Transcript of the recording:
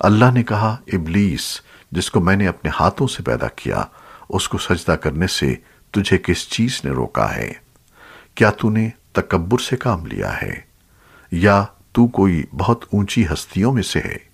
اللہ نے کہا، ابلیس، جس کو میں نے اپنے ہاتھوں سے پیدا کیا، اس کو سجدہ کرنے سے تجھے کس چیز نے روکا ہے؟ کیا تو نے تکبر سے کام لیا ہے؟ یا تو کوئی بہت اونچی ہستیوں میں سے ہے؟